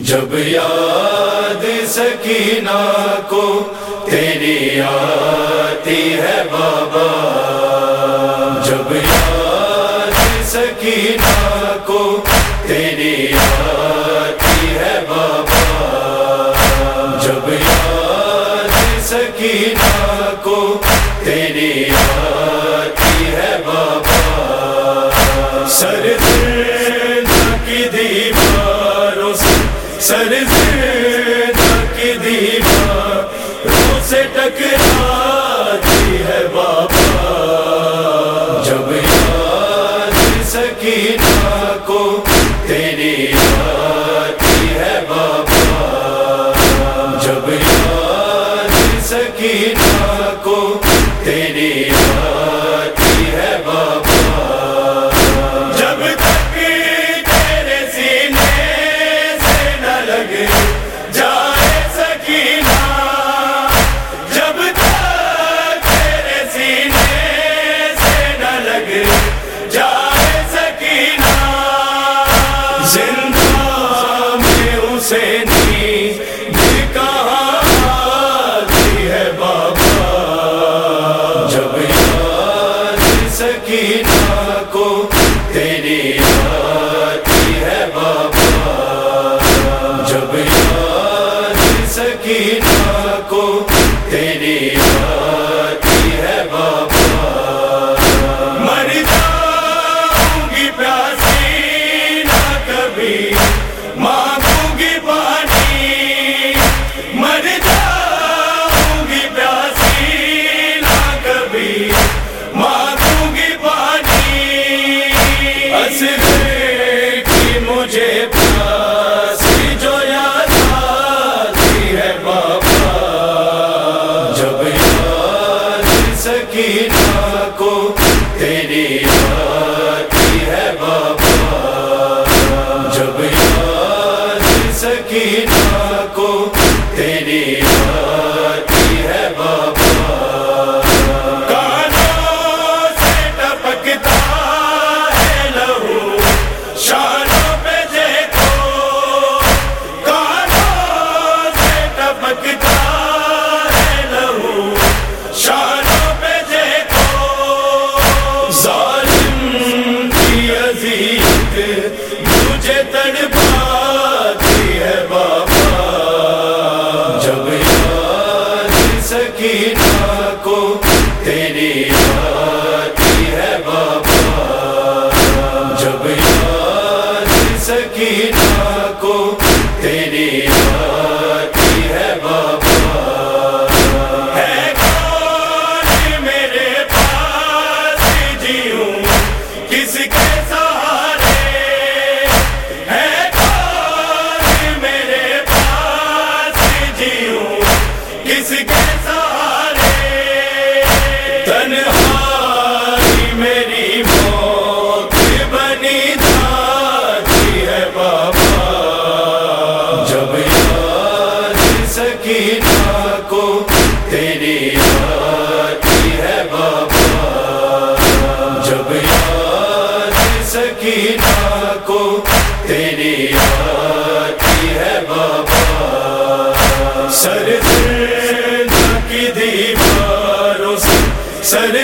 جب یاد سکینہ کو تیری آتی ہے بابا۔ جب یاد سکینہ کو تیری آتی ہے بابا۔ جب یاد سکینہ کو تیری آتی ہے بابا۔ سر سر سے تک دیوا رو سے ٹکراتی ہے بابا جب یاد سکینہ کو تیری آتی ہے بابا جب یاد سکینہ بابا کی کو تیری آتی ہے بابا۔ سر دیواروں سے سر